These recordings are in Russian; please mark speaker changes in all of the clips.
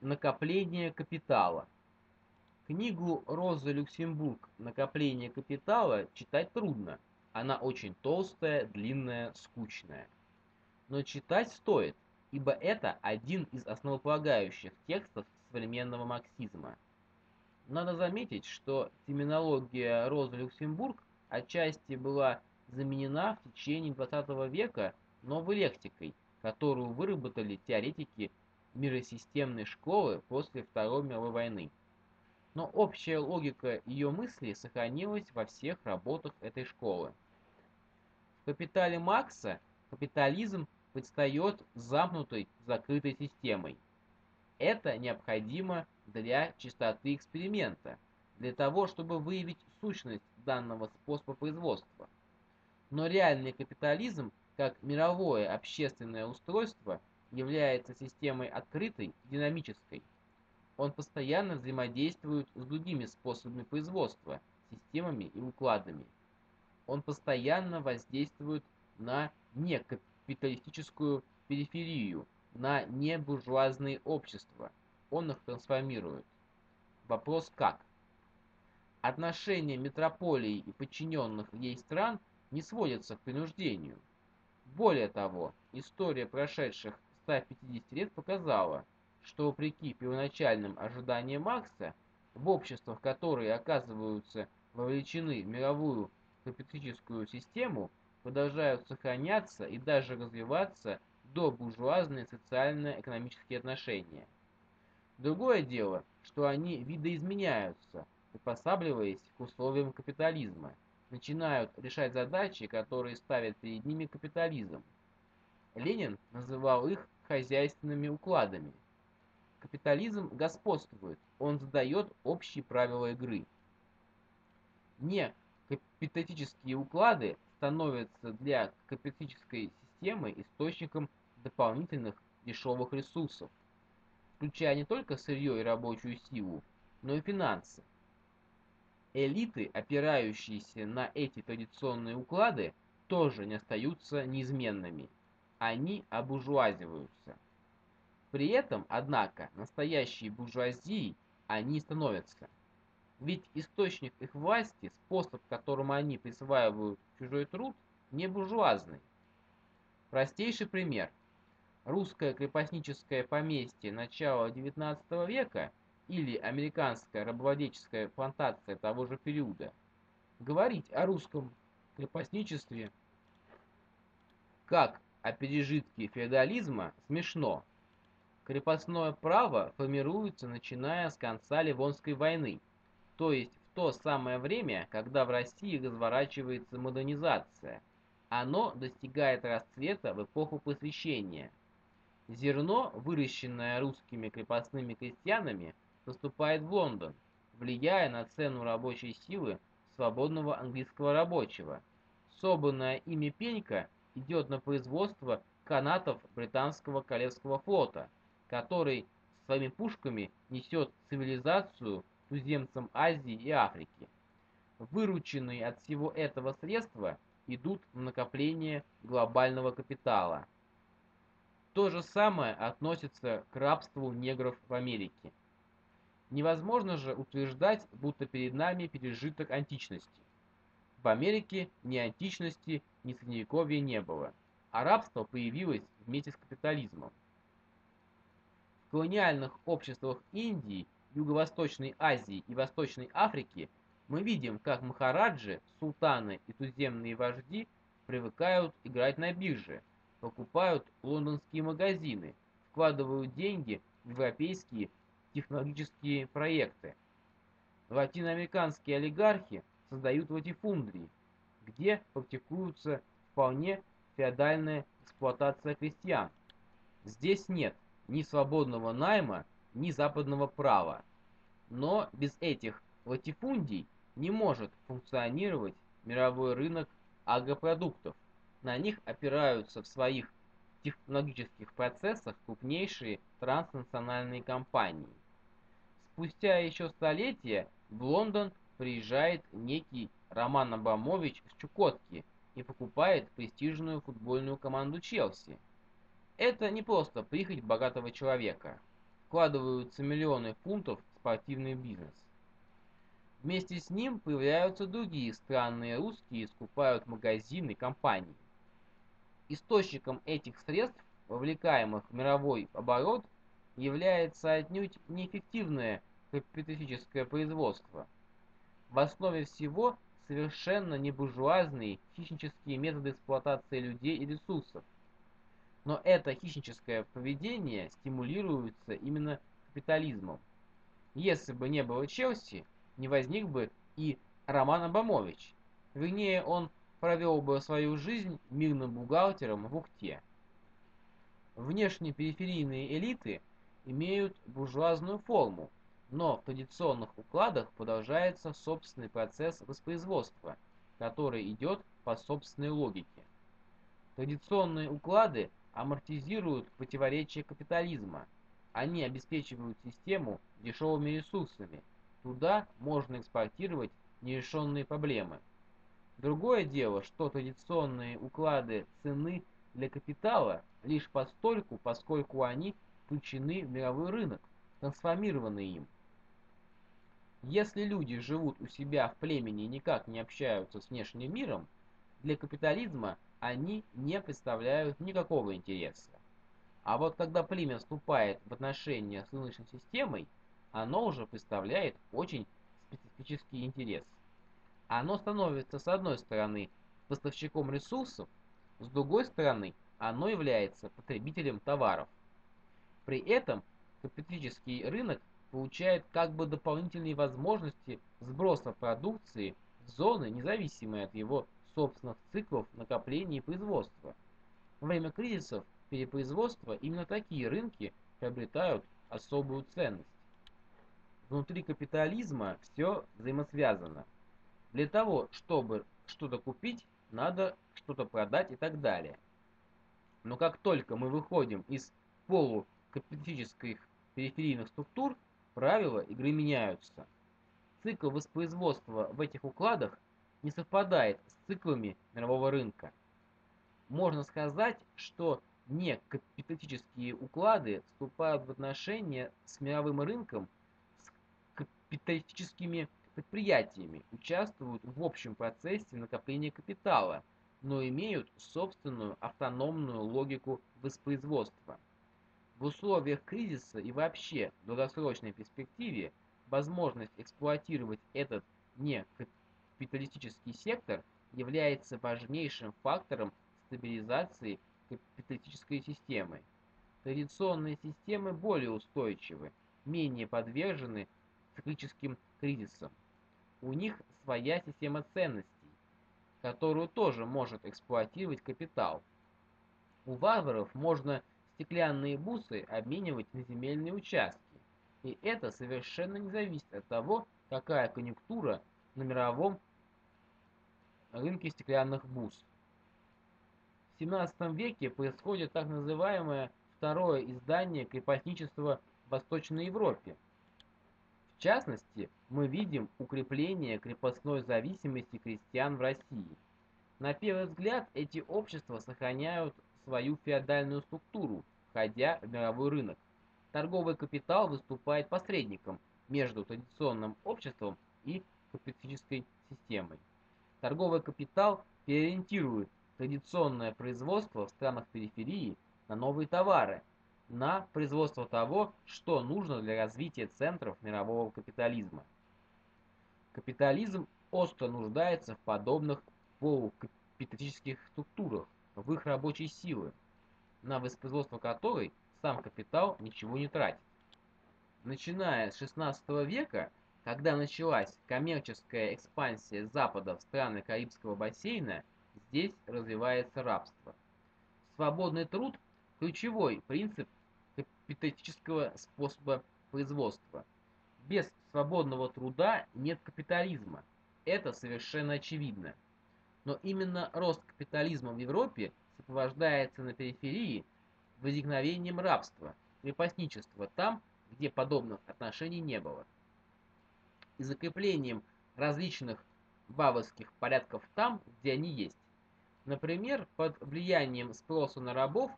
Speaker 1: Накопление капитала. Книгу Розы Люксембург «Накопление капитала» читать трудно. Она очень толстая, длинная, скучная. Но читать стоит, ибо это один из основополагающих текстов современного марксизма. Надо заметить, что терминология Розы Люксембург отчасти была заменена в течение XX века новой лексикой, которую выработали теоретики миросистемной школы после Второй мировой войны. Но общая логика ее мыслей сохранилась во всех работах этой школы. В «Капитале Маркса» капитализм предстает замкнутой, закрытой системой. Это необходимо для чистоты эксперимента, для того, чтобы выявить сущность данного способа производства. Но реальный капитализм, как мировое общественное устройство, является системой открытой, динамической. Он постоянно взаимодействует с другими способами производства, системами и укладами. Он постоянно воздействует на некапиталистическую периферию, на небуржуазные общества. Он их трансформирует. Вопрос как? Отношения метрополии и подчиненных ей стран не сводятся к принуждению. Более того, история прошедших 150 лет показала, что вопреки первоначальным ожиданиям Маркса, в обществах, которые оказываются вовлечены в мировую капиталистическую систему, продолжают сохраняться и даже развиваться до буржуазные социально-экономические отношения. Другое дело, что они видоизменяются, приспосабливаясь к условиям капитализма, начинают решать задачи, которые ставит перед ними капитализм. Ленин называл их хозяйственными укладами. Капитализм господствует, он задает общие правила игры. Не капиталистические уклады становятся для капиталистической системы источником дополнительных дешевых ресурсов, включая не только сырье и рабочую силу, но и финансы. Элиты, опирающиеся на эти традиционные уклады, тоже не остаются неизменными – они обуржуазиваются. При этом, однако, настоящей буржуазией они становятся. Ведь источник их власти, способ, которым они присваивают чужой труд, не буржуазный. Простейший пример. Русское крепостническое поместье начала XIX века или американская рабовладельческая плантация того же периода. Говорить о русском крепостничестве как а пережитки феодализма смешно. Крепостное право формируется начиная с конца Ливонской войны, то есть в то самое время, когда в России разворачивается модернизация. Оно достигает расцвета в эпоху просвещения. Зерно, выращенное русскими крепостными крестьянами, поступает в Лондон, влияя на цену рабочей силы свободного английского рабочего. Собранная ими пенька – идет на производство канатов британского Королевского флота, который своими пушками несет цивилизацию туземцам Азии и Африки. Вырученные от всего этого средства идут в накопление глобального капитала. То же самое относится к рабству негров в Америке. Невозможно же утверждать, будто перед нами пережиток античности. В Америке ни античности, ни средневековья не было, а рабство появилось вместе с капитализмом. В колониальных обществах Индии, Юго-Восточной Азии и Восточной Африки мы видим, как махараджи, султаны и туземные вожди привыкают играть на бирже, покупают лондонские магазины, вкладывают деньги в европейские технологические проекты. Латиноамериканские олигархи создают латифундрии, где практикуется вполне феодальная эксплуатация крестьян. Здесь нет ни свободного найма, ни западного права. Но без этих латифундий не может функционировать мировой рынок агропродуктов. На них опираются в своих технологических процессах крупнейшие транснациональные компании. Спустя еще столетия в Лондон приезжает некий Роман Абрамович с Чукотки и покупает престижную футбольную команду Челси. Это не просто прихоть богатого человека. вкладываются миллионы фунтов в спортивный бизнес. Вместе с ним появляются другие странные русские и скупают магазины компании. Источником этих средств, вовлекаемых в мировой оборот, является отнюдь неэффективное капиталистическое производство. В основе всего совершенно не буржуазные хищнические методы эксплуатации людей и ресурсов. Но это хищническое поведение стимулируется именно капитализмом. Если бы не было Челси, не возник бы и Роман Абамович. Вернее, он провел бы свою жизнь мирным бухгалтером в Ухте. Внешне периферийные элиты имеют буржуазную форму, но в традиционных укладах продолжается собственный процесс воспроизводства, который идет по собственной логике. Традиционные уклады амортизируют противоречия капитализма. Они обеспечивают систему дешевыми ресурсами. Туда можно экспортировать нерешенные проблемы. Другое дело, что традиционные уклады цены для капитала лишь постольку, поскольку они включены в мировой рынок, трансформированы им. Если люди живут у себя в племени и никак не общаются с внешним миром, для капитализма они не представляют никакого интереса. А вот когда племя вступает в отношения с рыночной системой, оно уже представляет очень специфический интерес. Оно становится с одной стороны поставщиком ресурсов, с другой стороны оно является потребителем товаров. При этом капиталистический рынок получает как бы дополнительные возможности сброса продукции в зоны, независимые от его собственных циклов накопления и производства. Во время кризисов перепроизводства именно такие рынки приобретают особую ценность. Внутри капитализма все взаимосвязано. Для того, чтобы что-то купить, надо что-то продать и так далее. Но как только мы выходим из полукапиталистических периферийных структур, Правила игры меняются. Цикл воспроизводства в этих укладах не совпадает с циклами мирового рынка. Можно сказать, что не капиталистические уклады вступают в отношения с мировым рынком, с капиталистическими предприятиями, участвуют в общем процессе накопления капитала, но имеют собственную автономную логику воспроизводства. В условиях кризиса и вообще в долгосрочной перспективе возможность эксплуатировать этот некапиталистический сектор является важнейшим фактором стабилизации капиталистической системы. Традиционные системы более устойчивы, менее подвержены циклическим кризисам. У них своя система ценностей, которую тоже может эксплуатировать капитал. У варваров можно стеклянные бусы обменивать на земельные участки. И это совершенно не зависит от того, какая конъюнктура на мировом рынке стеклянных бус. В 17 веке происходит так называемое второе издание крепостничества в Восточной Европе. В частности, мы видим укрепление крепостной зависимости крестьян в России. На первый взгляд, эти общества сохраняют свою феодальную структуру, входя в мировой рынок. Торговый капитал выступает посредником между традиционным обществом и капиталистической системой. Торговый капитал переориентирует традиционное производство в странах периферии на новые товары, на производство того, что нужно для развития центров мирового капитализма. Капитализм остро нуждается в подобных полукапиталистических структурах, в их рабочей силы, на воспроизводство которой сам капитал ничего не тратит. Начиная с 16 века, когда началась коммерческая экспансия Запада в страны Карибского бассейна, здесь развивается рабство. Свободный труд – ключевой принцип капиталистического способа производства. Без свободного труда нет капитализма. Это совершенно очевидно. Но именно рост капитализма в Европе сопровождается на периферии возникновением рабства, крепостничества там, где подобных отношений не было. И закреплением различных бавовских порядков там, где они есть. Например, под влиянием спроса на рабов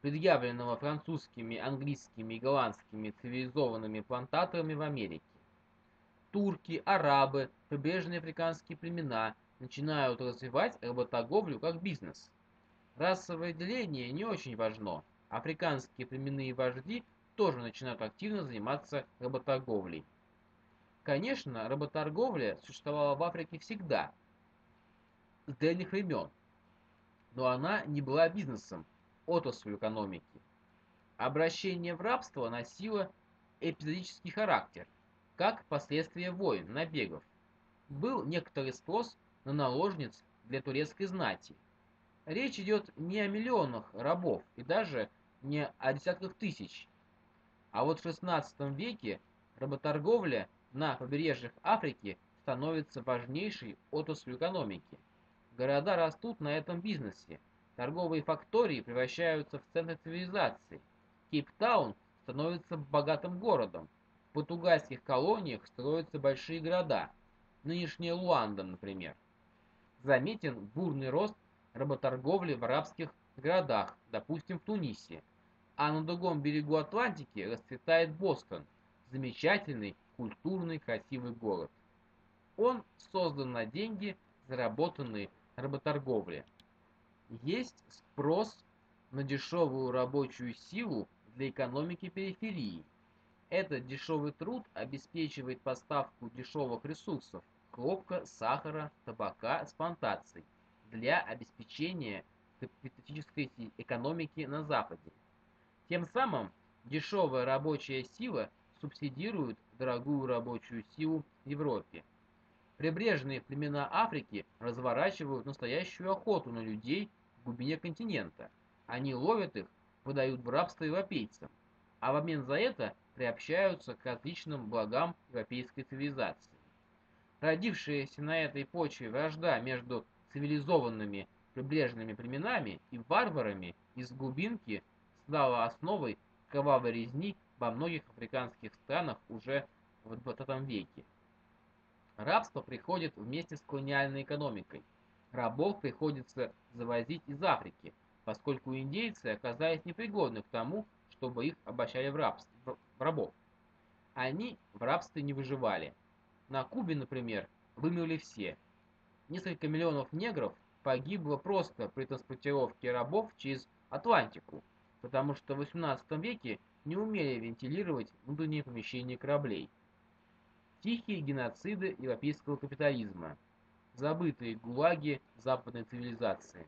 Speaker 1: предъявленного французскими, английскими и голландскими цивилизованными плантаторами в Америке. Турки, арабы, прибрежные африканские племена начинают развивать работорговлю как бизнес. Расовое деление не очень важно. Африканские племенные вожди тоже начинают активно заниматься работорговлей. Конечно, работорговля существовала в Африке всегда, с древних времен, но она не была бизнесом, отраслью экономики. Обращение в рабство носило эпизодический характер, как последствие войн, набегов. Был некоторый спрос на наложниц для турецкой знати. Речь идет не о миллионах рабов и даже не о десятках тысяч. А вот в XVI веке работорговля на побережьях Африки становится важнейшей отраслью экономики. Города растут на этом бизнесе, Торговые фактории превращаются в центр цивилизации. Кейптаун становится богатым городом. В португальских колониях строятся большие города. Нынешняя Луанда, например. Заметен бурный рост работорговли в арабских городах, допустим, в Тунисе. А на другом берегу Атлантики расцветает Бостон, замечательный, культурный, красивый город. Он создан на деньги, заработанные работорговле. Есть спрос на дешевую рабочую силу для экономики периферии. Этот дешевый труд обеспечивает поставку дешевых ресурсов – хлопка, сахара, табака с плантаций для обеспечения капиталистической экономики на Западе. Тем самым дешевая рабочая сила субсидирует дорогую рабочую силу в Европе. Прибрежные племена Африки разворачивают настоящую охоту на людей в глубине континента. Они ловят их, выдают в рабство европейцам, а в обмен за это приобщаются к различным благам европейской цивилизации. Родившаяся на этой почве вражда между цивилизованными прибрежными племенами и варварами из глубинки стала основой кровавой резни во многих африканских странах уже в 20 веке. Рабство приходит вместе с колониальной экономикой – Рабов приходится завозить из Африки, поскольку индейцы оказались непригодны к тому, чтобы их обращали в, рабство, в рабов. Они в рабстве не выживали. На Кубе, например, вымерли все. Несколько миллионов негров погибло просто при транспортировке рабов через Атлантику, потому что в 18 веке не умели вентилировать внутренние помещения кораблей. Тихие геноциды европейского капитализма – забытые гулаги западной цивилизации.